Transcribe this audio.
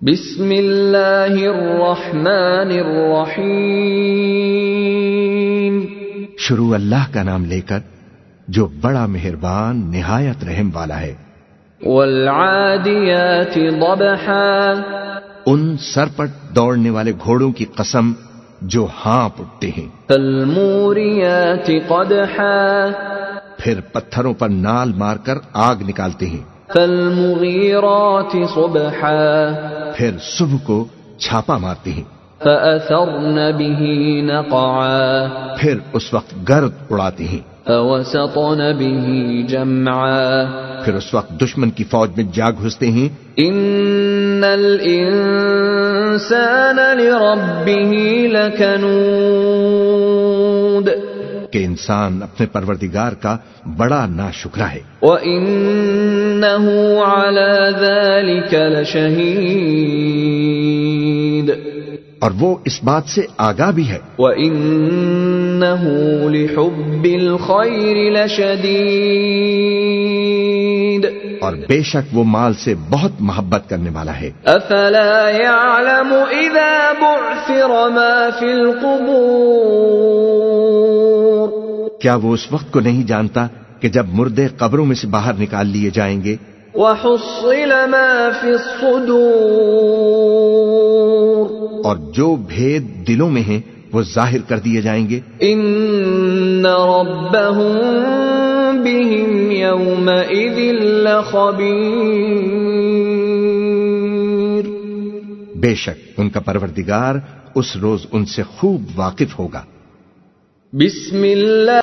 بسم اللہ الرحمن الرحیم۔ شروع اللہ کا نام لے کر جو بڑا مہربان نہایت رحم والا ہے۔ والعادیات ضبحا۔ ان سرپٹ دوڑنے والے گھوڑوں کی قسم جو ہانپ اٹھتے ہیں۔ فالموریات قدحا۔ پھر پتھروں پر نال مار کر آگ نکالتے ہیں۔ فالمغیرات صبحا۔ پھر صبح کو چھاپا مارتے ہیں۔ فأثرن به نقعا۔ پھر اس وقت گرد اڑاتے ہیں۔ فوسطن به جمعا۔ پھر اس وقت دشمن کی فوج میں جا گھستے ہیں۔ ان الانسان لربه لکنود کہ انسان اپنے پروردگار کا بڑا ناشکرا ہے۔ وَإِنَّهُ عَلَى ذَلِكَ لَشَهِيدٌ۔ اور وہ اس بات سے آگاہ بھی ہے۔ وَإِنَّهُ لِحُبِّ الْخَيْرِ لَشَدِيدٌ۔ اور بے شک وہ مال سے بہت محبت کرنے والا ہے۔ أَفَلَا يَعْلَمُ إِذَا بُعْثِرَ مَا فِي الْقُبُورِ کیا وہ اس وقت کو نہیں جانتا کہ جب مردے قبروں میں سے باہر نکال لیے جائیں گے؟ وَحُصِّلَ مَا فِي الصُّدُورِ اور جو بھید دلوں میں ہیں وہ ظاہر کر دیے جائیں گے۔ إِنَّ رَبَّهُم بِهِمْ يَوْمَئِذٍ لَخَبِيرٌ بے شک ان کا پروردگار اس روز ان سے خوب واقف ہوگا۔ بسم اللہ